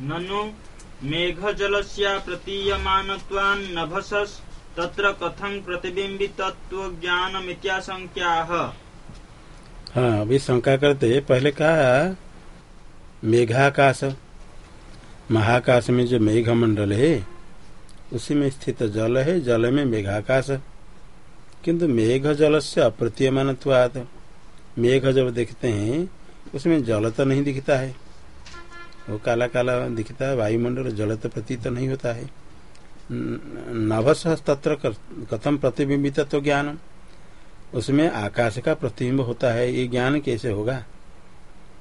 ननु मेघजलस्य प्रतीयमानत्वान्नभसस् तत्र कथं प्रतिबिम्बितत्वज्ञानमित्याशङ्क्याः? हाँ अभी शंका करते पहले कहा, मेघाकाश। महाकाश में जो मेघ मंडल है, उसी में स्थित जल है, जल में मेघाकाश। किंतु मेघ जल से अप्रतीयमान मेघ जब देखते हैं, उसमें जल तो नहीं दिखता है। वो काला काला दिखता है, वायुमंडल जल तो प्रतीत नहीं होता है। नभस तत्र कथम प्रतिबिंबित तो ज्ञान उसमें आकाश का प्रतिबिंब होता है, ये ज्ञान कैसे होगा?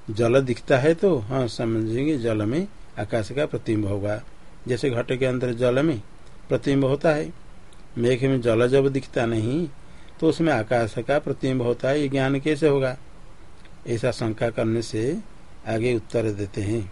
जल दिखता है तो हाँ समझेंगे, जल में आकाश का प्रतिबिंब होगा। जैसे घट के अंदर जल में प्रतिबिंब होता है, मेघ में जल जब दिखता नहीं तो उसमें आकाश का प्रतिबिंब होता है, ये ज्ञान कैसे होगा? ऐसा शंका करने से आगे उत्तर देते हैं।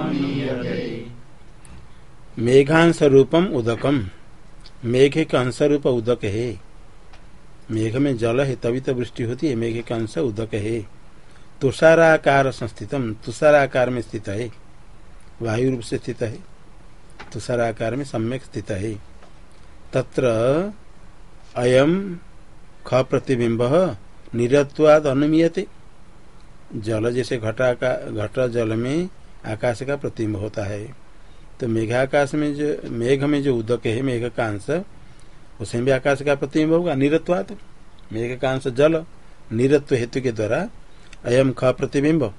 मेघांश रूपम उदकम। मेघ के अंश रूप उदक है। मेघ में जल है तभी तो वृष्टि होती है, मेघ का अंश उदक है। तुषाराकार संस्थितम, तुषाराकार में स्थित है। वायु रूप से स्थित है, तुषाराकार में सम्यक स्थित है। तत्र अयम ख प्रतिबिंब निरत्वाद अनुमीयते। जल जैसे घटा का घट जल में आकाश का प्रतिबिंब होता है। तो मेघाकाश में जो, मेघ में जो उदक है, मेघ का अंश उसमें भी आकाश का प्रतिबिंब होगा, निरत्वात। मेघ का अंश जल, निरत्व हेतु के द्वारा अयम ख प्रतिबिंब,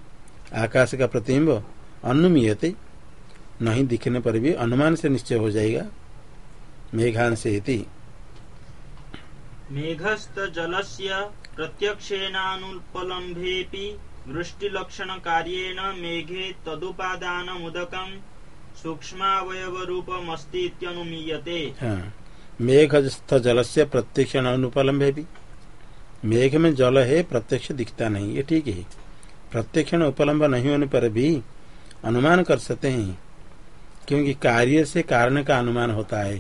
आकाश का प्रतिबिंब अनुमीयते। नहीं दिखने पर भी अनुमान से निश्चय हो जाएगा। मेघांश मेघस्त जलस्य प्रत्यक्षेनानुपलम्भेऽपि वृष्टिलक्षणकार्येण मेघे तदुपादान सूक्ष्मावयवरूपमस्ति इत्यनुमीयते हाँ। मेघस्थ जल से प्रत्यक्ष अनुपलम्ब भी मेघ में जल है प्रत्यक्ष दिखता नहीं ये ठीक है। प्रत्यक्ष उपलम्ब नहीं होने पर भी अनुमान कर सकते हैं, क्योंकि कार्य से कारण का अनुमान होता है।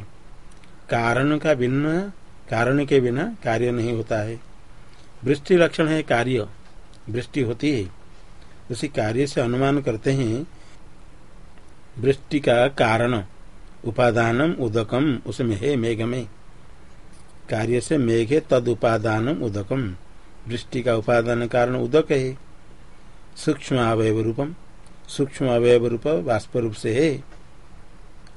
कारण का बिना, कारण के बिना कार्य नहीं होता है। वृष्टि लक्षण है कार्य। वृष्टि होती है। उसी कार्य से अनुमान करते हैं वृष्टि का कारण। उपादानम उदकम उसमें है मेघ में। कार्य से मेघ तद उपादानम उदकम। वृष्टि का उपादान कारण उदक है। सूक्ष्म अवयव रूपम। सूक्ष्म अवयव रूप वाष्प रूप से है।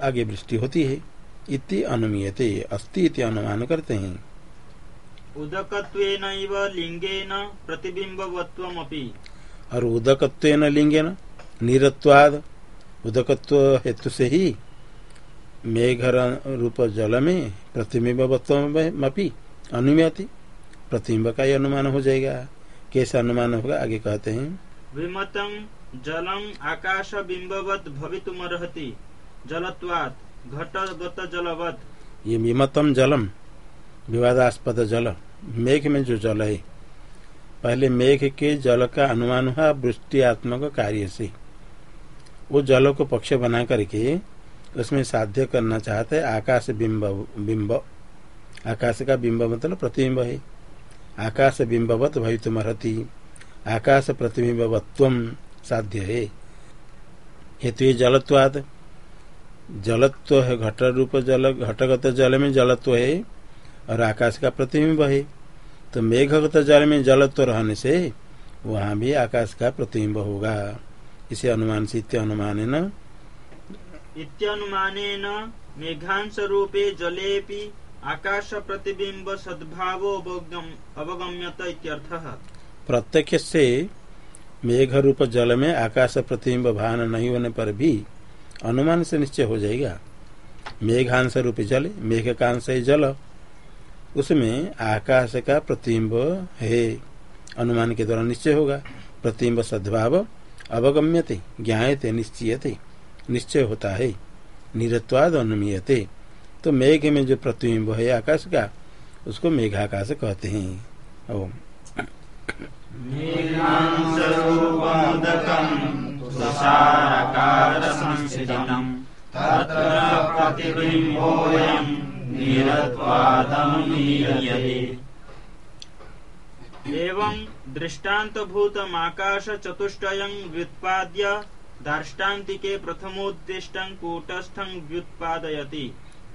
आगे वृष्टि होती है। इति अनुमीयते अस्ति इति अनुमान करते हैं। उदकत्वेन लिंगेन प्रतिबिंबवत्वमपि और उदकत्वेन लिंगेन निरत्वाद उदकत्व हेतु से ही मेघ रूप जल में प्रतिबिंबवत्वमपि अनुमति प्रतिबिंब का ही अनुमान हो जाएगा। कैसे अनुमान होगा? आगे कहते हैं। विमतम जलम आकाश बिंबवत भवितुमर्हति। जलत्वात् घटगत जलवत। ये विमतम जलम विवादास्पद जल मेघ में जो जल है पहले मेघ के जल का अनुमान हुआ वृष्टियात्मक कार्य से। वो जल को पक्ष बना करके उसमें साध्य करना चाहते हैं। आकाश बिंब बिंब। आकाश का बिंब मतलब प्रतिबिंब है। आकाश बिंबवत भवितुमर्हति। आकाश प्रतिबिंबवत्व साध्य है। हेतु जलत्वाद जलत्व है घट रूप जल, घटगत जल में जलत्व है और आकाश का प्रतिबिंब है। तो मेघगत जल में जलत्व रहने से वहाँ भी आकाश का प्रतिबिंब होगा। इसे अनुमान से अनुमान न? इत्यनुमानेन मेघांश रूपे जलेपि आकाश प्रतिबिंब सद्भाव अवगम्यत इत्यर्थः। प्रत्यक्ष से मेघ रूप जल में आकाश प्रतिबिंब भान नहीं होने पर भी अनुमान से निश्चय हो जाएगा। मेघांश रूप जल मेघ कांश जल। उसमें आकाश का प्रतिबिंब है। अनुमान के द्वारा निश्चय होगा। प्रतिबिंब सद्भाव अवगम्यते ज्ञाते निश्चयते निश्चय होता है निरत्वाद अनुमीयते। तो मेघ में जो प्रतिबिंब है आकाश का उसको मेघाकाश कहते हैं। ओम। एवं दृष्टान्तभूतमाकाश चतुष्टयं व्युत्पाद्य दार्ष्टान्तिके प्रथमोद्दिष्टं कूटस्थं व्युत्पादयति।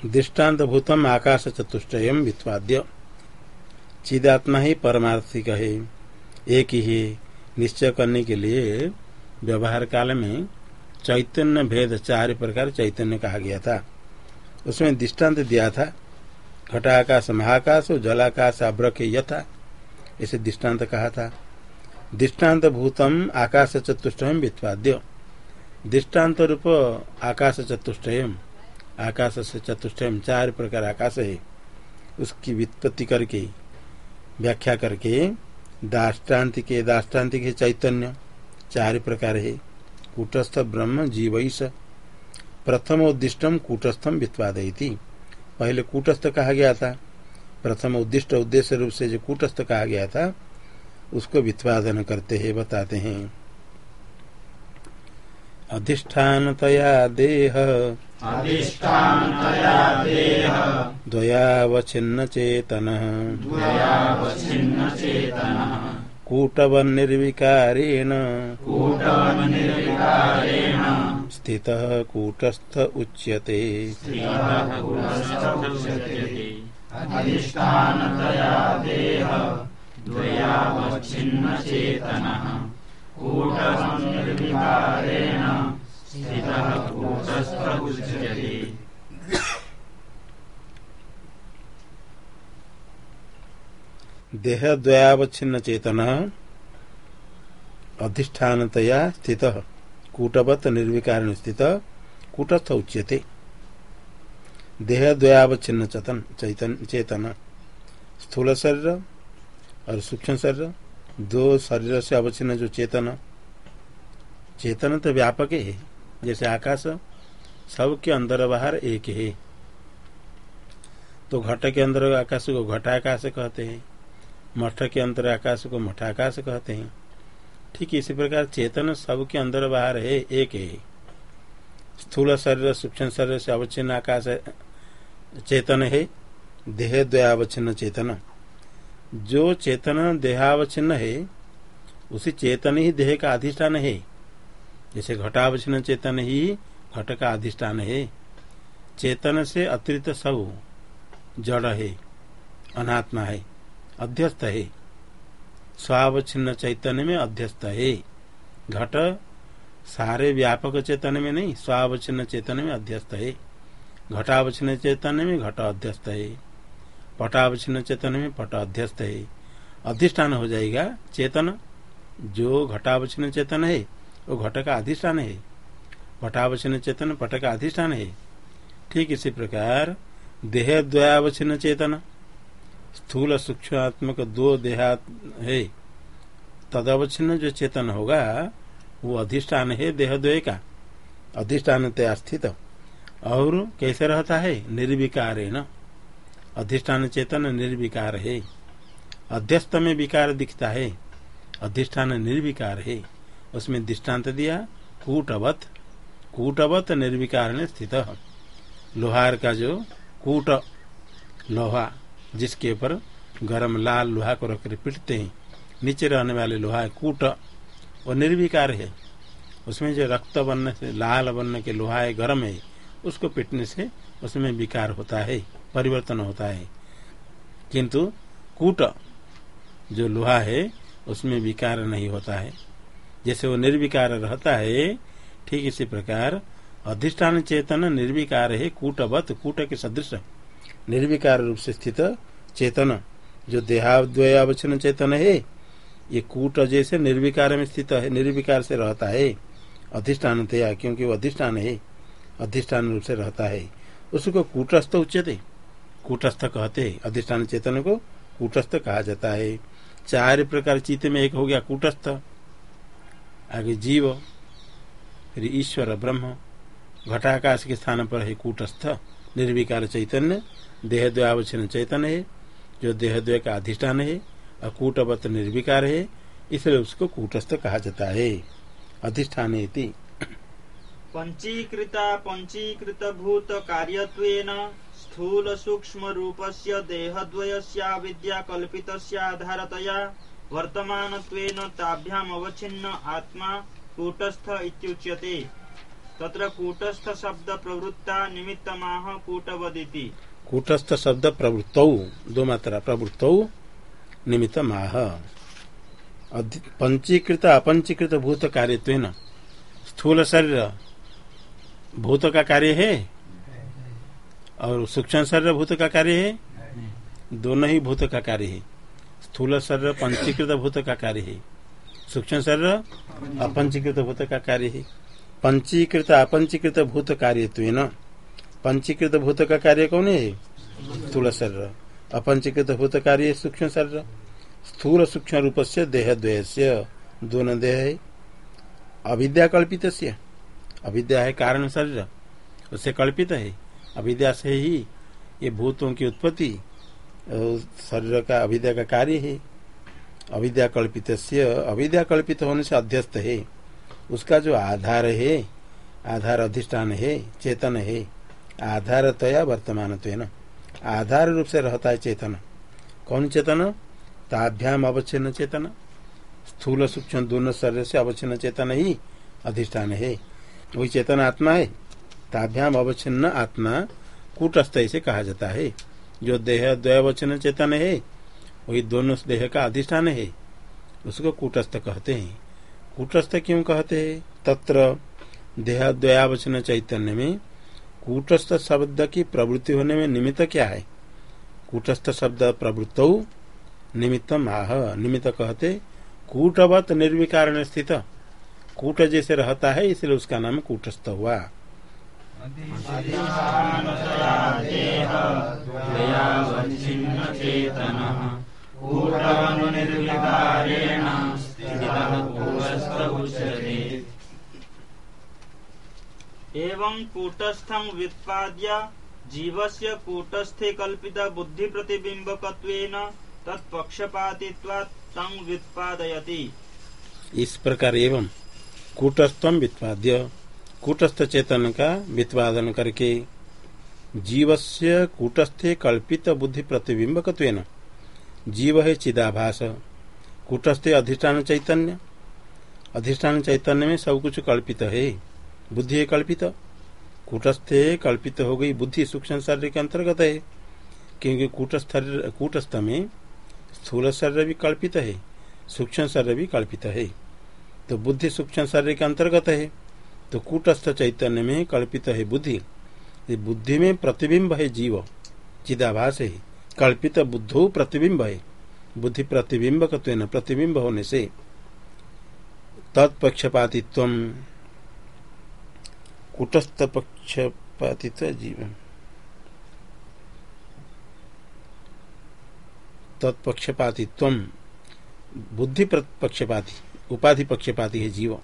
दृष्टांत भूतम आकाश चतुष्टय वित्वाद्य चिदात्मा ही परमार्थिक है एक ही निश्चय करने के लिए व्यवहार काल में चैतन्य भेद चार प्रकार चैतन्य कहा गया था। उसमें दृष्टांत दिया था, घटाकाश, महाकाश और जलाकाश अब्र यथा इसे दृष्टांत कहा था। दृष्टांत भूतम आकाश चतुष्टय वित्वाद्य। दृष्टांत रूप आकाश चतुष्टय आकाश से चतुष्टय चार प्रकार आकाश है। उसकी वित्पत्ति करके, व्याख्या करके दाष्टान्ति के दाष्टान्ति के चैतन्य। चार प्रकार है। कूटस्थ ब्रह्म जीवैस प्रथम उद्दिष्टम कूटस्थम वित्वादयती। पहले कूटस्थ कहा गया था। प्रथम उद्दिष्ट उद्देश्य रूप से जो कूटस्थ कहा गया था उसको वित्वादन करते हैं बताते हैं। अधिष्ठानतया देह। अधिष्ठानतया देह। द्वयावच्छिन्न चेतनः कूटवन्निर्विकारेण। कूटवन्निर्विकारेण। स्थितः कूटस्थ उच्यते। अधिष्ठानतया देह, द्वयावच्छिन्नचेतनः कूटवन्निर्विकारेण स्थितः कूटस्थ उच्यते देह द्वयावच्छिन्न चेतन अधिष्ठानतया स्थित, कूटवत निर्विकार स्थित, कूटस्थ उच्यते। देह द्वयावच्छिन्न चेतन, चैतन। चेतन स्थूल शरीर और सूक्ष्म शरीर, दो शरीर से अवच्छिन्न जो चेतन। चेतन तो व्यापक है, जैसे आकाश, सबके अंदर बाहर एक है। तो घट के अंदर आकाश को घटाकाश कहते हैं, मठ के अंदर आकाश को मठाकाश कहते हैं। ठीक इसी प्रकार चेतन सबके अंदर बाहर है, एक है। स्थूल शरीर, सूक्ष्म शरीर से अवच्छिन्न आकाश चेतन है, देह द्वयावच्छिन्न चेतन। जो चेतन देहावच्छिन्न है, उसी चेतन ही देह का अधिष्ठान है। जैसे घटावच्छिन्न चेतन ही घट का अधिष्ठान है। चेतन से अतिरिक्त सब जड़ है, अनात्मा है, अध्यस्त है। स्वावच्छिन्न चैतन्य में अध्यस्त है। घट सारे व्यापक चेतन में नहीं, स्वावच्छिन्न चेतन में अध्यस्त है। घटावच्छिन्न चेतन में घट अध्यस्त है। पटावच्छिन्न चेतन में पट अध्यस्त है। अधिष्ठान हो जाएगा चेतन। जो घटावच्छिन्न चेतन है, वो घट का अधिष्ठान है। घटावच्छिन्न चेतन पट का अधिष्ठान है। ठीक इसी प्रकार देह द्वयावच्छिन्न चेतन। स्थूल सूक्ष्मात्मक दो देहात है। तदवच्छिन्न जो चेतन होगा, वो अधिष्ठान है देहद्वय का। अधिष्ठान तया स्थित। और कैसे रहता है? निर्विकार है न अधिष्ठान चेतन निर्विकार है। अध्यस्त में विकार दिखता है। अधिष्ठान निर्विकार है। उसमें दृष्टांत दिया, कूटवत। कूटवत निर्विकार में स्थित। लोहार का जो कूट लोहा, जिसके ऊपर गरम लाल लोहा को रखकर पीटते हैं, नीचे रहने वाले लोहा कूट, वो निर्विकार है। उसमें जो रक्त बनने से, लाल बनने के लोहा है, गर्म है। उसको पीटने से उसमें विकार होता है, परिवर्तन होता है। किंतु कूट जो लोहा है, उसमें विकार नहीं होता है। जैसे वो निर्विकार रहता है, ठीक इसी प्रकार अधिष्ठान चेतन निर्विकार है, कूटवत कूट के सदृश। निर्विकार रूप से स्थित चेतन, जो देहाद्वयावचन चेतन है, ये कूट जैसे निर्विकार में स्थित है, निर्विकार से रहता है। अधिष्ठान तया, क्योंकि वो अधिष्ठान है। अधिष्ठान रूप से रहता है। उसको कूटस्थ उच्चते कूटस्थ कहते हैं। अधिष्ठान चेतन को कूटस्थ कहा जाता है। चार प्रकार चित्त में एक हो गया कूटस्थ। आगे जीव, फिर ईश्वर, ब्रह्म। घटाकाश के स्थान पर है कूटस्थ। निर्विकार चैतन्य। देह द्वयावचन चैतन्य है, जो देह द्वय का अधिष्ठान है। और कूटवत निर्विकार है, इसलिए उसको कूटस्थ कहा जाता है। अधिष्ठान पंचीकृता पंचीकृत भूत कार्यत्वेन स्थूल सूक्ष्म रूपस्य देहद्वयस्या विद्या कल्पितस्याधारतया वर्तमानत्वेन ताभ्याम अवच्छिन्न आत्मा कूटस्थ इत्युच्यते। तत्र कूटस्थ शब्द प्रवृत्ता निमित्तमाह कूटवदिति। कूटस्थ शब्द प्रवृत्त दो मात्रा प्रवृत्त निमित्त पंचीकृत अपंचीकृत भूत कार्य स्थूल शरीर भूत का कार्य है? और सूक्ष्म शरीर भूत का कार्य है? दोनों ही भूत का कार्य है। स्थूल शरीर पंचीकृत भूत का कार्य है। सूक्ष्म शरीर अपंचीकृत भूत का कार्य है। पंचीकृत, अपंचीकृत भूत कार्य पंचीकृत भूत का कार्य कौन है? स्थूल शरीर अपंचीकृत भूत कार्य सूक्ष्म शरीर स्थूल सूक्ष्म रूप से देह द्वय से दोनों देह है। अविद्या कल्पित अविद्या है कारण शरीर उससे कल्पित है। अविद्या से ही ये भूतों की उत्पत्ति शरीर का, अविद्या का कार्य है। अविद्या कल्पित अविद्या कल्पित होने से अध्यस्त है। उसका जो आधार है, आधार अधिष्ठान है, चेतन है, आधारतया वर्तमान न आधार रूप से रहता है चेतन। कौन चेतन? ताभ्याम अवच्छिन्न चेतन। स्थूल सूक्ष्म दोनों शरीर से अवच्छिन्न चेतन ही अधिष्ठान है। वही चेतन आत्मा है। ताभ्याम अवच्छिन्न आत्मा कूटस्थ से कहा जाता है। जो देह द्वयवचन चेतन है, वही दोनों देह का अधिष्ठान है। उसको कूटस्थ कहते हैं। कूटस्थ क्यों कहते हैं? तत्र देह द्वयावचन चैतन्य में कूटस्थ शब्द की प्रवृत्ति होने में निमित्त क्या है? कूटस्थ शब्द प्रवृत्त निमित्त आह। निमित्त कहते कूटवत निर्विकारण स्थित। कूट जैसे रहता है, इसलिए उसका नाम कूटस्थ हुआ। एवं कूटस्थं व्युत्पाद्य जीवस्य कूटस्थे कल्पित बुद्धि प्रतिबिंबकत्वेन तत्पक्षपातित्वात् तं व्युत्पादयति इस प्रकार एवं कूटस्थम व्युत्पाद्य कूटस्थ चेतन का व्युत्पादन करके जीवस्य कूटस्थे कल्पित बुद्धि प्रतिबिंबक जीव है चिदाभास। कूटस्थे अधिष्ठान चैतन्य। अधिष्ठान चैतन्य में सब कुछ कल्पित है। बुद्धि है कल्पित। कूटस्थे कल्पित हो गई बुद्धि सूक्ष्म शरीर के अंतर्गत है। क्योंकि कूटस्थ कूटस्थ में स्थूल शरीर भी कल्पित है। सूक्ष्म शरीर भी कल्पित है। तो बुद्धि सूक्ष्म शरीर के अंतर्गत है तो कूटस्थ चैतन्य में कल्पित है बुद्धि। बुद्धि में प्रतिबिंब है जीव, चिदाभास है। कल्पित बुद्धो प्रतिबिंब है। बुद्धि प्रतिबिंब प्रतिबिंब होने से। तत्पक्षपातित्व। कुटस्थ पक्षपातित्व जीवन तत्पक्षपातित्व। बुद्धि पक्षपाती उपाधि पक्षपाती है जीव।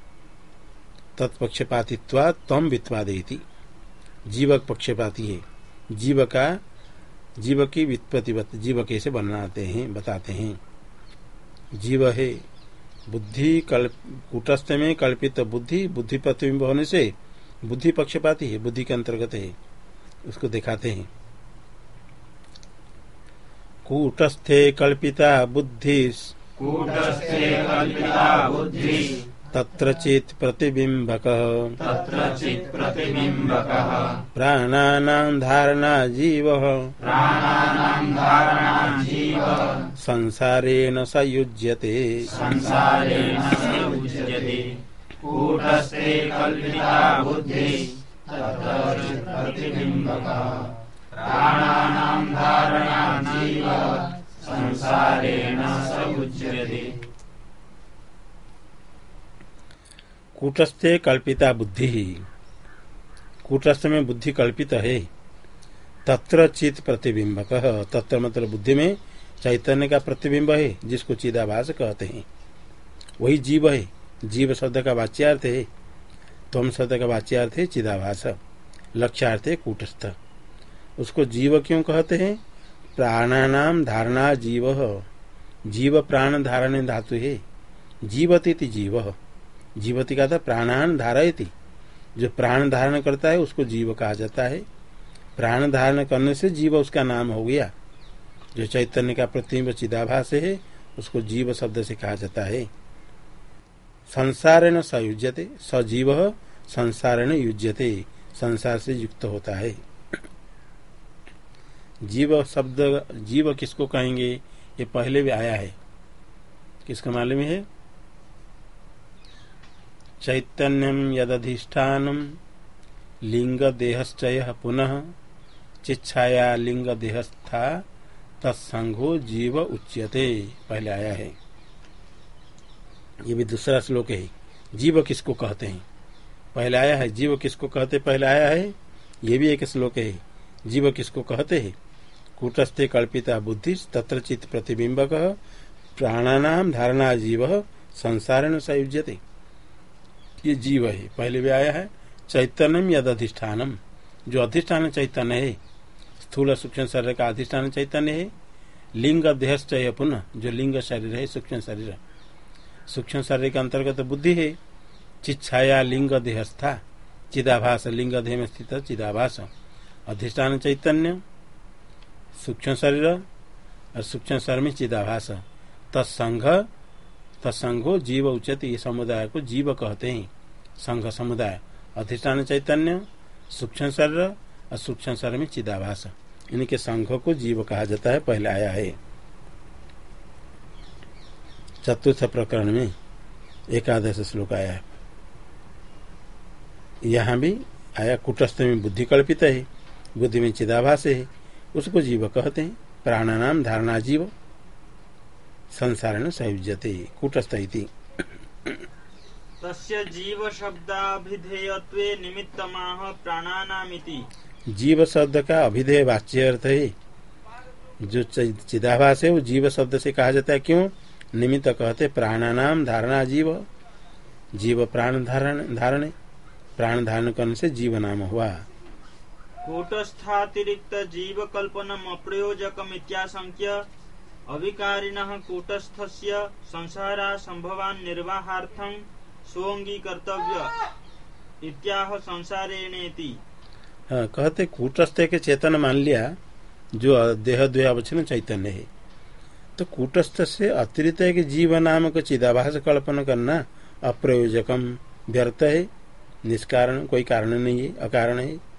तत्पक्षपातित्वा तम वित्पादयती जीव पक्षपाती है। जीव का, जीव की वित्पत्ति जीव कैसे बनाते हैं, बताते हैं। जीव है बुद्धि कल्प, कुटस्थ में कल्पित बुद्धि बुद्धि प्रतिबिंब होने से बुद्धि पक्षपाती है, बुद्धि के अंतर्गत है। उसको दिखाते हैं। कूटस्थे कल्पिता बुद्धि तत्र चेत् प्रतिबिम्बकः। तत्र चित् धारणा जीवः। धारणा संसारेण स युज्यते संसारेण धारणा जीवः। कूटस्थे कल्पिता बुद्धि। कूटस्थ में बुद्धि कल्पित है। तत्र चित प्रतिबिंबक। तत्र मतलब बुद्धि में चैतन्य का प्रतिबिंब है, जिसको चिदाभास कहते हैं। वही जीव है। जीव शब्द का वाच्यार्थ है। तम शब्द का वाच्यार्थ है चिदाभास। लक्ष्यार्थ है कूटस्थ। उसको जीव क्यों कहते हैं? प्राणानाम धारणा जीव। जीव प्राण धारण धातु। है जीवती जीव। जीवती का था प्राणान धारयती। जो प्राण धारण करता है, उसको जीव कहा जाता है। प्राण धारण करने से जीव उसका नाम हो गया। जो चैतन्य का प्रतिम्ब चिदाभास है, उसको जीव शब्द से कहा जाता है। संसार न सयुज्यते। सजीव संसार न युज्यते। संसार से युक्त होता है। जीव शब्द, जीव किसको कहेंगे? ये पहले भी आया है। किसका मालूम है? चैतन्यम यदधिष्ठान लिंग देहश्चय पुनः चिच्छाया लिंग देहस्था तत्संगो जीव उच्यते। पहले आया है। ये भी दूसरा श्लोक है। जीव किसको कहते हैं? पहले आया है। जीव किसको कहते? पहले आया है। ये भी एक श्लोक है। जीव किसको कहते हैं? कूटस्थे कल्पिता बुद्धि तत्र चित प्रतिबिंबक प्राणानाम धारणा जीव संसार न संयुजते ये जीव है, पहले भी आया है, चैतन्यम यद अधिष्ठानम। जो अधिष्ठान चैतन्य है, स्थूल सूक्ष्म शरीर का अधिष्ठान चैतन्य है, लिंग देहश्चय पुनः, जो लिंग शरीर है, सूक्ष्म शरीर। सूक्ष्म शरीर के अंतर्गत बुद्धि है चिच्छाया लिंग देहस्था, चिदाभास लिंग देह में स्थित चिदाभास। अधिष्ठान चैतन्य सूक्ष्म शरीर और सूक्ष्म शरीर में चिदाभास। तत्संघ तत्संघो जीव उचित ये समुदाय को जीव कहते हैं। संघ समुदाय। अधिष्ठान चैतन्य, सूक्ष्म शरीर और सूक्ष्म शरीर में चिदाभास। इनके संघ को जीव कहा जाता है, पहले आया है। चतुर्थ प्रकरण में एकादश श्लोक आया यहाँ भी आया, कुटस्थ में बुद्धि कल्पित है, बुद्धि में चिदाभास है। उसको जीव कहते हैं। प्राण नाम धारणा जीव। संसार न संयुजते कूटस्थ तस्य जीव शब्दाभिधेयत्वे निमित्तमाह प्राणानामिति। जीव शब्द का अभिधेय वाच्य अर्थ है जो चिदाभास है वो जीव शब्द से कहा जाता है। क्यों? निमित्त कहते प्राणानाम धारणा जीव। जीव प्राण धारण धारण। प्राण धारण करने से जीव नाम हुआ। कूटस्थातिरिक्त जीव कल्पनम अप्रयोजकम इत्याशंक्य अविकारिण कूटस्थस्य संसारा संभवान निर्वाहार्थं स्वंगीकर्तव्य इत्याह संसारेणेति। हाँ कहते कूटस्थ के चेतन मान लिया, जो देह द्वयावचन चैतन्य है। तो कूटस्थ से अतिरिक्त कि जीव नाम को चिदाभास कल्पना करना अप्रयोजकम, व्यर्थ है, निष्कारण, कोई कारण नहीं है, अकारण है।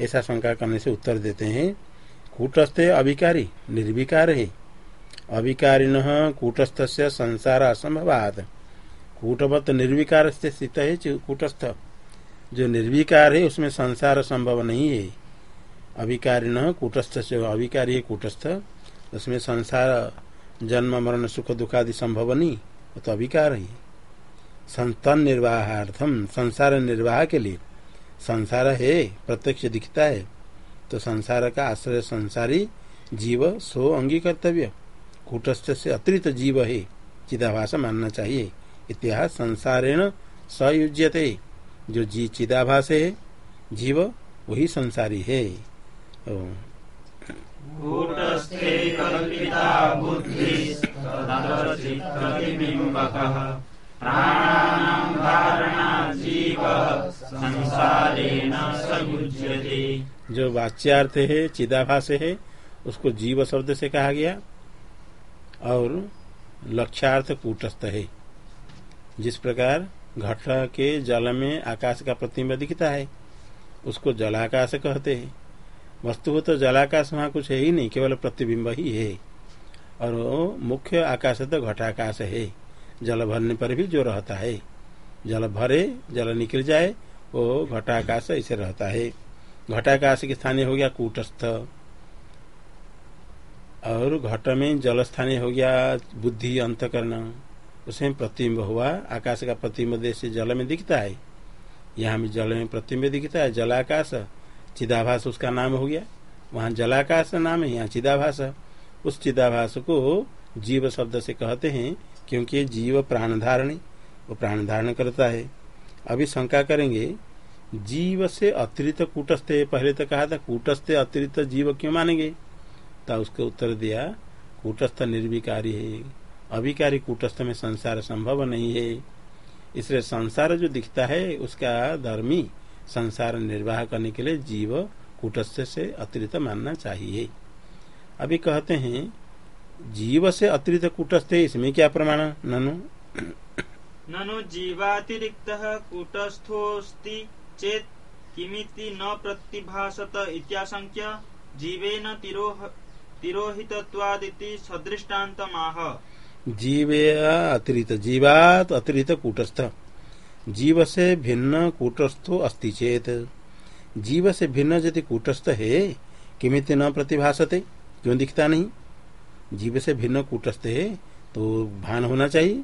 ऐसा शंका करने से उत्तर देते हैं, कूटस्थ अभिकारी, निर्विकार। है अभिकारिण कूटस्थ से संसार असंभवात कूटवत निर्विकार से स्थित है कूटस्थ। जो निर्विकार है, उसमें संसार संभव नहीं है। अभिकारिण कूटस्थ से अभिकारी है, कूटस्थ। उसमें संसार, जन्म, मरण, सुख, दुखादि संभव नहीं, वो तो अभिकार है। संतन निर्वाहार्थम संसार निर्वाह के लिए। संसार है, प्रत्यक्ष दिखता है तो संसार का आश्रय संसारी जीव सो अंगी कर्तव्य। कूटस्थ से अतिरिक्त जीव है, चिदाभास मानना चाहिए। इतिहास संसारेण सयुज्यते। जो जी चिदाभास है, जीव वही संसारी है। जो वाच्यार्थ है, चिदाभास है, उसको जीव शब्द से कहा गया, और लक्ष्यार्थ कूटस्थ है। जिस प्रकार घट के जल में आकाश का प्रतिम्ब दिखता है, उसको जलाकाश कहते हैं। वस्तु तो जलाकाश वहाँ कुछ है ही नहीं, केवल प्रतिबिंब ही है। और मुख्य आकाश तो घटाकाश है। जल भरने पर भी जो रहता है। जल भरे, जल निकल जाए वो घटाकाश ऐसे रहता है। घटाकाश के स्थानीय हो गया कूटस्थ। और घट में जल स्थानीय हो गया बुद्धि अंत अंतकरण। उसमें प्रतिम्ब हुआ। आकाश का प्रतिम्ब देश जल में दिखता है। यहाँ भी जल में प्रतिम्ब दिखता है। जलाकाश, चिदाभास उसका नाम हो गया। वहाँ जलाकाश नाम है, यहाँ चिदाभास। उस चिदाभास को जीव शब्द से कहते हैं, क्योंकि जीव प्राण धारणी वो प्राण धारण करता है। अभी शंका करेंगे, जीव से अतिरिक्त कूटस्थ, पहले तो कहा था कूटस्थ अतिरिक्त जीव क्यों मानेंगे? तो उसके उत्तर दिया, कूटस्थ निर्विकारी है, अभिकारी कूटस्थ में संसार संभव नहीं है। इसलिए संसार जो दिखता है, उसका धर्मी संसार निर्वाह करने के लिए जीव कूटस्थ से अतिरिक्त मानना चाहिए। अभी कहते हैं, जीव से अतिरिक्त कूटस्थ, इसमें क्या प्रमाण? ननु। ननु जीवातिरिक्त कूटस्थोस्ति चेत किमिति न प्रतिभासत इत्याशंक्य जीवेन तिरोह तिरोहितत्वादिति सदृष्टान्तमाह। जीवे अतिरिक्त जीवात अतिरिक्त कूटस्थ। जीव से भिन्न कूटस्थो अस्ति चेत। जीव से भिन्न यदि कूटस्थ है, किमित न प्रतिभासते? क्यों दिखता नहीं? जीव से भिन्न कूटस्थ है तो भान होना चाहिए।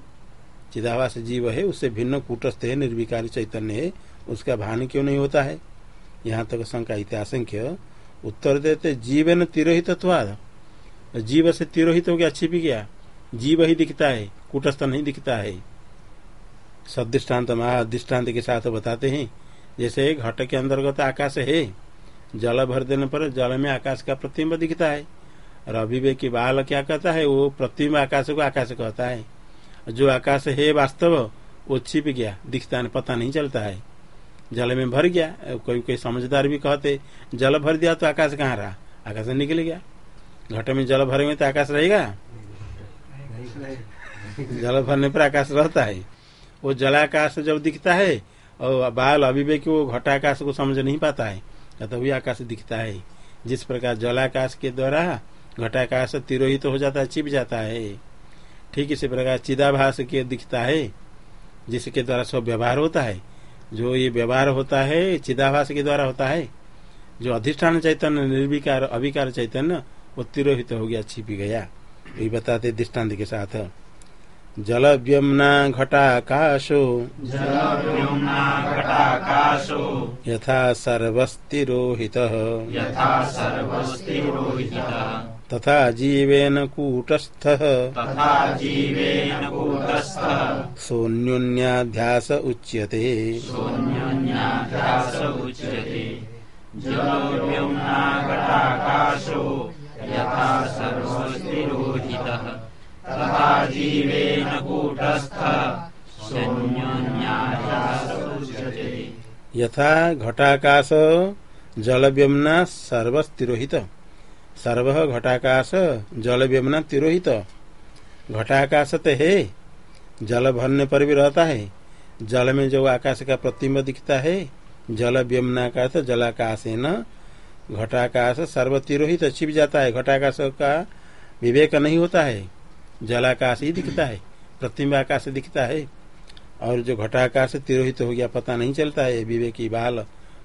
चिदावास जीव है, उससे भिन्न कूटस्थ है, निर्विकारी चैतन्य है, उसका भान क्यों नहीं होता है? यहाँ तक शंका इत्याशंख्य उत्तर देते जीव न तिरोहित जीव से तिरोहित हो गया, छिप गया। जीव ही दिखता है, कूटस्थ नहीं दिखता है। सदृष्टान्त महादृष्टान्त के साथ बताते हैं। जैसे घट के अंतर्गत आकाश है, जल भर देने पर जल में आकाश का प्रतिम्ब दिखता है। और अभिवेकी बाल क्या कहता है, वो प्रतिम्ब आकाश को आकाश कहता है। जो आकाश है वास्तव, वो छिप गया। दिखता नहीं, पता नहीं चलता है। जल में भर गया, कोई कोई समझदार भी कहते, जल भर दिया तो आकाश कहाँ रहा? आकाश निकल गया। घट में जल भरे में तो आकाश रहेगा? जल भरने पर आकाश रहता है। वो जलाकाश जब दिखता है, और बाल अभिवेक वो घटाकाश को समझ नहीं पाता है तभी तो आकाश दिखता है। जिस प्रकार जलाकाश के द्वारा घटाकाश तिरोहित तो हो जाता है चिप जाता है। ठीक इसी प्रकार चिदाभास के दिखता है जिसके द्वारा सब व्यवहार होता है। जो ये व्यवहार होता है चिदाभास के द्वारा होता है। जो अधिष्ठान चैतन्य निर्विकार अभिकार चैतन्य वो तिरोहित हो गया छिपी गया। ये बताते दृष्टांत के साथ। जल व्योमना घटाकाशो घटाकाशो। यथा सर्वस्तिरोहितः। यथा सर्वस्तिरोहितः। तथा जीवेन कूटस्थः। तथा जीवेन कूटस्थः। उच्यते। जलोव्योम्ना यथा सर्वस्तिरोहितः। तथा जीवेन कूटस्थः। शून्योन्याध्यास उच्यते। यथा घटाकाश जल व्योमना सर्वस्तिरोहित। सर्व घटाकाश जल व्यमना तिरोहित। घटाकाश तो है, जल भरने पर भी रहता है। जल में जो आकाश का प्रतिम्ब दिखता है, जल व्योमना का अर्थ जलाकाश है न घटाकाश सर्व तिरोहित छिप जाता है। घटाकाश का विवेक नहीं होता है। जलाकाश ही दिखता है, प्रतिम्ब आकाश दिखता है। और जो घटाकाश तिरोहित हो गया, पता नहीं चलता है। विवेकी बाल,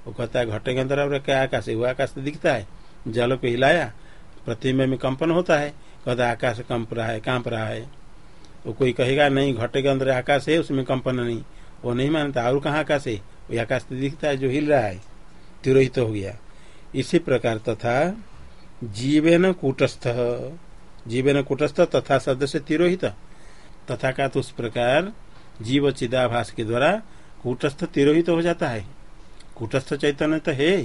वो कहता है, घटे के अंदर क्या आकाश, वो आकाश दिखता है। जल को हिलाया प्रतिम्ब में कंपन होता है। कहता आकाश कंप रहा है, काँप रहा है। वो कोई कहेगा, नहीं, घटे के अंदर आकाश है, उसमें कंपन नहीं। वो नहीं मानता, और कहाँ आकाश है? वो आकाश तो दिखता है, जो हिल रहा है। तिरोहित तो हो गया। इसी प्रकार तथा जीवेन कूटस्थ जीवेन कूटस्थ तथा सदस्य तिरोहित। तथा का तो उस प्रकार जीव चिदाभास के द्वारा कूटस्थ तिरोहित हो जाता है। कूटस्थ चैतन्य तो है,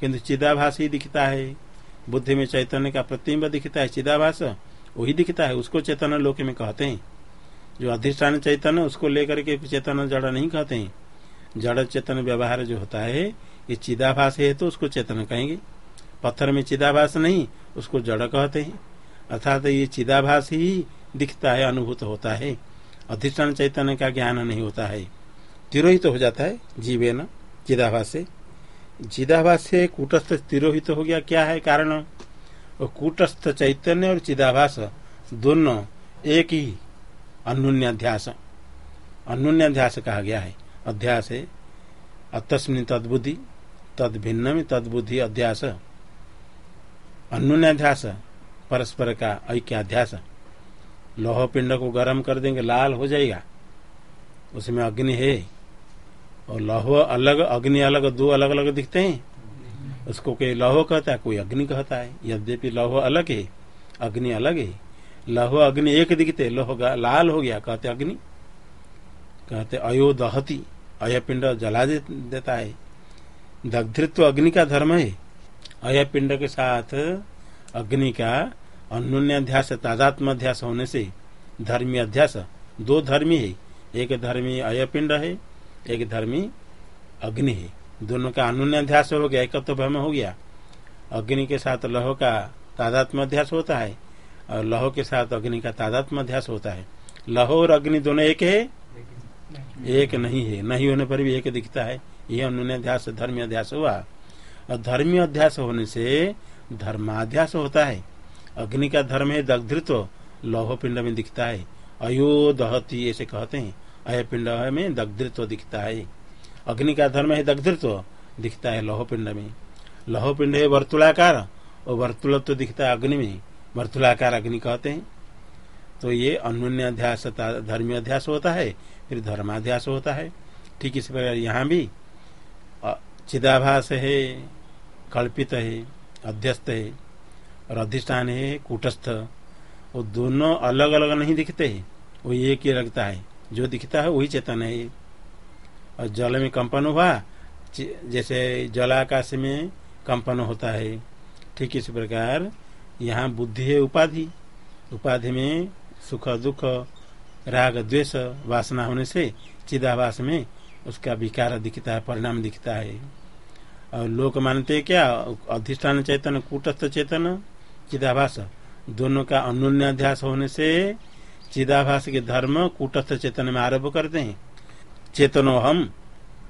किंतु चिदाभास ही दिखता है। बुद्धि में चैतन्य का प्रतिम्ब दिखता है, चिदाभास, वही दिखता है, उसको चैतन्य लोक में कहते हैं। जो अधिष्ठान चैतन्य, उसको लेकर के चेतन जड़ नहीं कहते हैं। जड़ चेतन व्यवहार जो होता है, ये चिदाभास है तो उसको चेतन कहेंगे। पत्थर में चिदाभास नहीं, उसको जड़ कहते हैं। अर्थात ये चिदाभास ही दिखता है, अनुभूत होता है। अधिष्ठान चैतन्य का ज्ञान नहीं होता है। तिरोहित तो हो जाता है जीवे न चिदाभास। से चिदाभास से कूटस्थ तिरोहित हो गया। क्या है कारण? वो कूटस्थ चैतन्य और चिदाभास दोनों एक ही अन्योन्याध्यास अन्योन्याध्यास कहा गया है। अध्यास है, अतस्मिन तदबुद्धि तद भिन्न में तदबुद्धि अध्यास। अन्योन्याध्यास परस्पर का ऐक्याध्यास। लोह पिंड को गर्म कर देंगे, लाल हो जाएगा। उसमें अग्नि है। और लौह अलग अग्नि अलग दो अलग अलग दिखते हैं। उसको कोई लौह कहता है कोई अग्नि कहता है। यद्यपि लौह अलग है अग्नि अलग है। लौह अग्नि एक दिखते लोह लाल हो गया कहते अग्नि। कहते अयो दहती अय पिंड जला दे, देता है। दग्धृत्व अग्नि का धर्म है। अय पिंड के साथ अग्नि का अन्योन्याध्यास तादात्माध्यास होने से धर्मी अध्यास दो धर्मी है। एक धर्मी अयपिंड है एक धर्मी अग्नि है। दोनों का अनुन्याध्यास हो गया, एकत्व भ्रम हो गया। अग्नि के साथ लहो का तादात्म अध्यास होता है और लहो के साथ अग्नि का तादात्म अध्यास होता है। लहो और अग्नि दोनों एक है? एक नहीं है। नहीं होने पर भी एक दिखता है। यह अनुन्याध्यास धर्मी अध्यास हुआ। और धर्मी अध्यास होने से धर्माध्यास होता है। अग्नि का धर्म है दग्धृत्व। लौह पिंड में दिखता है। अयो दहती ऐसे कहते हैं। अय पिंड में दग्धृत्व दिखता है। अग्नि का धर्म है दग्धृत्व, दिखता है लौह पिंड में। लौह पिंड है वर्तुलाकार और वर्तुल तो दिखता है अग्नि में। वर्तुलाकार अग्नि कहते हैं। तो ये अन्योन्याध्यास धर्मी अध्यास होता है, फिर धर्माध्यास होता है। ठीक इसी प्रकार यहाँ भी चिदाभास है, कल्पित है, अध्यस्त है और अधिष्ठान है, कूटस्थ। वो दोनों अलग अलग नहीं दिखते हैं, वो एक ही लगता है। जो दिखता है वही चेतन है। और जल में कंपन हुआ जैसे जलाकाश में कंपन होता है। ठीक इस प्रकार यहाँ बुद्धि है उपाधि। उपाधि में सुख, दुख, राग, द्वेष वासना होने से चिदाभास में उसका विकार दिखता है, परिणाम दिखता है। और लोग मानते क्या? अधिष्ठान चेतन, कूटस्थ चेतन, चिदाभास, दोनों का अनुन्याध्यास होने से चिदाभास के धर्म कूटस्थ चेतन में आरोप करते हैं। चेतनो हम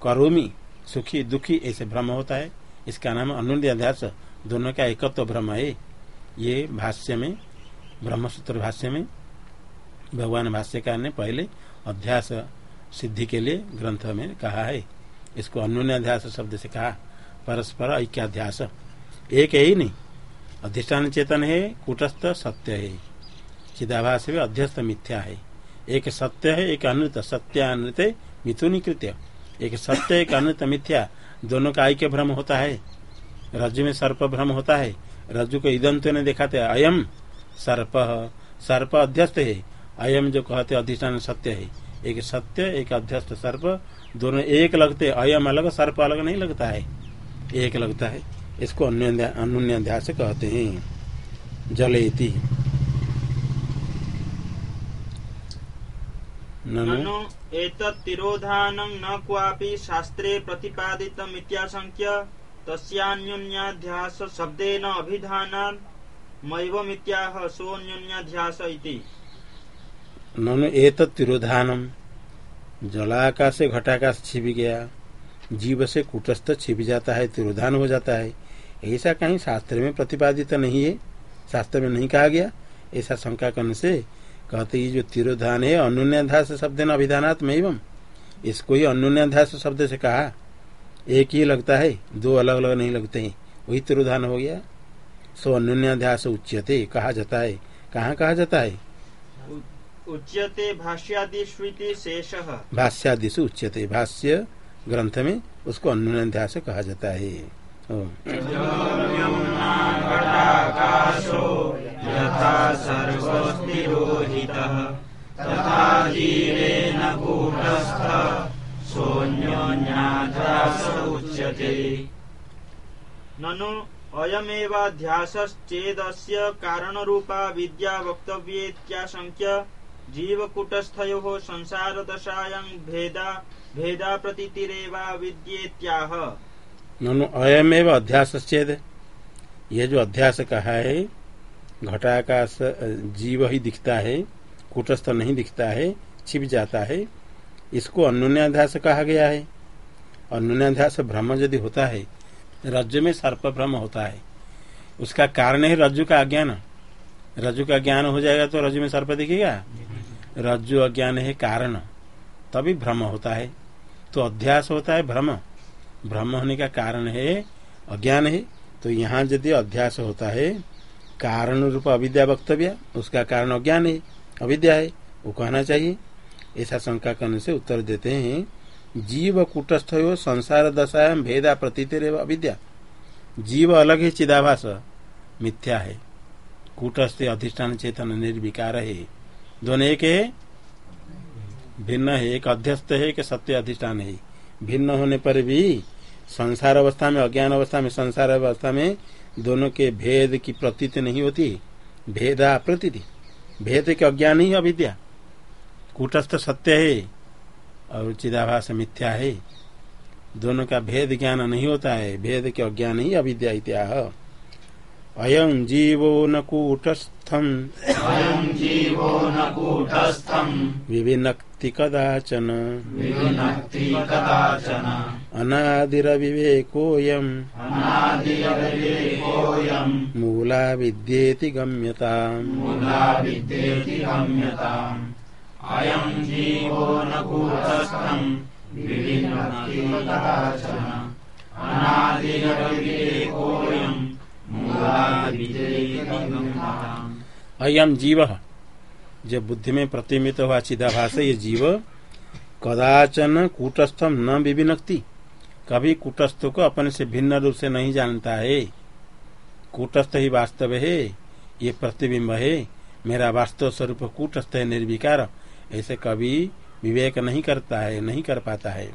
करोमी, सुखी, दुखी, ऐसे भ्रम होता है। इसका नाम अनुन्याध्यास दोनों का एकत्व भ्रम है। ये भाष्य में, ब्रह्मसूत्र भाष्य में, भगवान भाष्यकार ने पहले अध्यास सिद्धि के लिए ग्रंथ में कहा है। इसको अनुन्याध्यास शब्द से कहा। परस्पर ऐक्याध्यास। एक है ही नहीं। अधिष्ठान चेतन है, कुटस्थ सत्य है। चिदाभास में अध्यस्त मिथ्या है। एक सत्य है, एक अनुत सत्य अनुत मिथुनी कृत्य एक सत्य, एक अनुत मिथ्या, दोनों का ऐक्य भ्रम होता है। रज्जु में सर्प भ्रम होता है। रज्जु को ईदंत ने दिखाते, अयम सर्प सर्प अध्यस्त है। अयम जो कहते, अधिष्ठान सत्य है। एक सत्य, एक अध्यस्त सर्प, दोनों एक लगते, अयम अलग, सर्प अलग नहीं लगता है। एक लगता है। इसको अनुन्याध्यास कहते हैं। जलेति। ननु। एतत्तिरोधानं न क्वापि शास्त्रे प्रतिपादितमित्याशङ्क्य तस्यान्योन्याध्यास शब्देन अभिधानान् मैवमित्याह सोऽन्योन्याध्यास इति। ननु एतत् तिरोधानम जलाकाश से घटाकाश छिप गया जीव से कुटस्थ छिप जाता है तिरोधान हो जाता है। ऐसा कहीं शास्त्र में प्रतिपादित नहीं है शास्त्र में नहीं कहा गया ऐसा शंका करने से कहते ये जो तिरोधान है अनुन्याध्यास शब्द न अभिधानात्म एवं। इसको ही अनुन्याध्यास शब्द से कहा। एक ही लगता है दो अलग अलग नहीं लगते हैं। वही तिरोधान हो गया। सो अनुन्याध्यास उच्यते कहा जाता है। कहाँ कहा जाता है? उच्यते भाष्यादिशु शेष। भाष्यादिशु उच्यते। भाष्य ग्रंथ में उसको अनुन्याध्यास कहा जाता है। यथा सर्वस्तिरोहितः तथा जीवेन कूटस्थ। सोऽन्योन्याध्यास उच्यते। ननु अयमेवाध्यासश्चेदस्य कारणरूपा विद्या वक्तव्येत्याशङ्क्य जीवकूटस्थयोः संसारदशायां भेदा भेदा प्रतीतिरेवा विद्येत्याह। ननु अयमेव ये जो अध्यास कहा है घटाकाश जीव ही दिखता है, कुटस्थ नहीं दिखता है, छिप जाता है। इसको अनुन्याध्यास कहा गया है। अनुन्याध्यास भ्रम यदि होता है, रज्जु में सर्प भ्रम होता है। उसका कारण है रज्जु का अज्ञान। रज्जु का ज्ञान हो जाएगा तो रज्जु में सर्प दिखेगा? रज्जु अज्ञान है कारण। तभी भ्रम होता है। तो अध्यास होता है भ्रम भ्रम होने का कारण है अज्ञान है। तो यहाँ यदि अध्यास होता है कारण रूप अविद्या वक्तव्य, उसका कारण अज्ञान है, अविद्या है, वो कहना चाहिए। ऐसा शंका करने से उत्तर देते हैं, जीव कुटस्थ हो संसार दशा भेदा प्रतीत अविद्या। जीव अलग है, चिदाभास, मिथ्या है। कूटस्थ अधिष्ठान चेतन निर्विकार है। दोनों एक है, भिन्न है, एक अध्यस्त है, एक सत्य अधिष्ठान है। भिन्न होने पर भी संसार अवस्था में, अज्ञान अवस्था में, संसार अवस्था में दोनों के भेद की प्रतीत नहीं होती। भेदा प्रतीति। भेद के अज्ञान ही अविद्या। कूटस्थ सत्य है और चिदाभास मिथ्या है। दोनों का भेद ज्ञान नहीं होता है। भेद के अज्ञान ही अविद्या इत्याह। अयं जीवो न कूटस्थम। जीवो न कूटस्थम्। विविनक्ति कदाचन विविनक्ति कदाचन। अनादिरविवेकोऽयम्। अनादिरविवेकोऽयम्। मूला विद्येति गम्यताम्। मूला विद्येति गम्यताम्। अयम् जीवो न कूटस्थम्। विविनक्ति कदाचन अनादिरविवेकोऽयम्। मूला विद्येति गम्यताम्। अयम जीव। जब बुद्धि में प्रतिमित हुआ चिदाभास ये जीव कदाचन कूटस्थम न विविनक्ति कभी कूटस्थ को अपने से भिन्न रूप से नहीं जानता है। कूटस्थ ही वास्तव है, ये प्रतिबिंब है। मेरा वास्तव स्वरूप कूटस्थ है, निर्विकार। ऐसे कभी विवेक नहीं करता है, नहीं कर पाता है।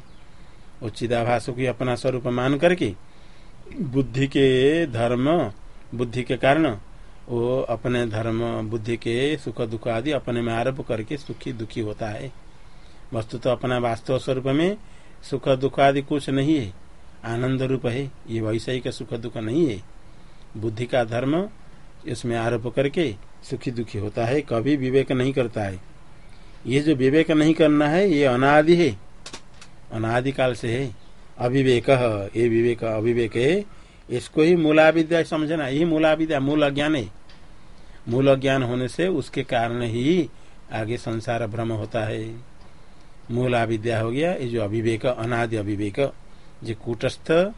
वो चिदाभास को अपना स्वरूप मान करके बुद्धि के धर्म, बुद्धि के कारण वो अपने धर्म, बुद्धि के सुख दुख आदि अपने में आरोप करके सुखी दुखी होता है। वस्तु तो अपना वास्तव स्वरूप में सुख दुख आदि कुछ नहीं है। आनंद रूप है। ये वैषयिक सुख दुख नहीं है। बुद्धि का धर्म इसमें आरोप करके सुखी दुखी होता है। कभी विवेक नहीं करता है। ये जो विवेक नहीं करना है, ये अनादि है। अनादि काल से है। अविवेक, ये विवेक, अविवेक है। इसको ही मूला विद्या समझना, यही मूला विद्या मूल अज्ञान है। मूल अज्ञान होने से उसके कारण ही आगे संसार भ्रम होता है। मूल विद्या हो गया, ये जो अभिवेक अनादि अभिवेक जो कूटस्थ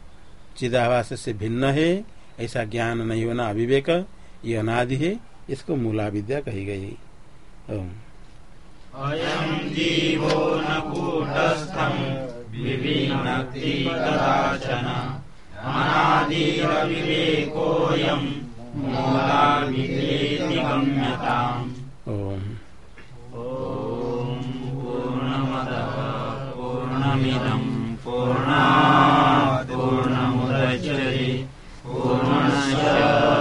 चिदावास से भिन्न है, ऐसा ज्ञान नहीं होना अभिवेक ये अनादि है, इसको मूला विद्या कही गई। ओम। अयम् नादिनविवेकोऽयं मोदा विवेति गम्यताम् ॐ पूर्णमदः पूर्णमिदम् पूर्णा पूर्ण पूर्णमुदचन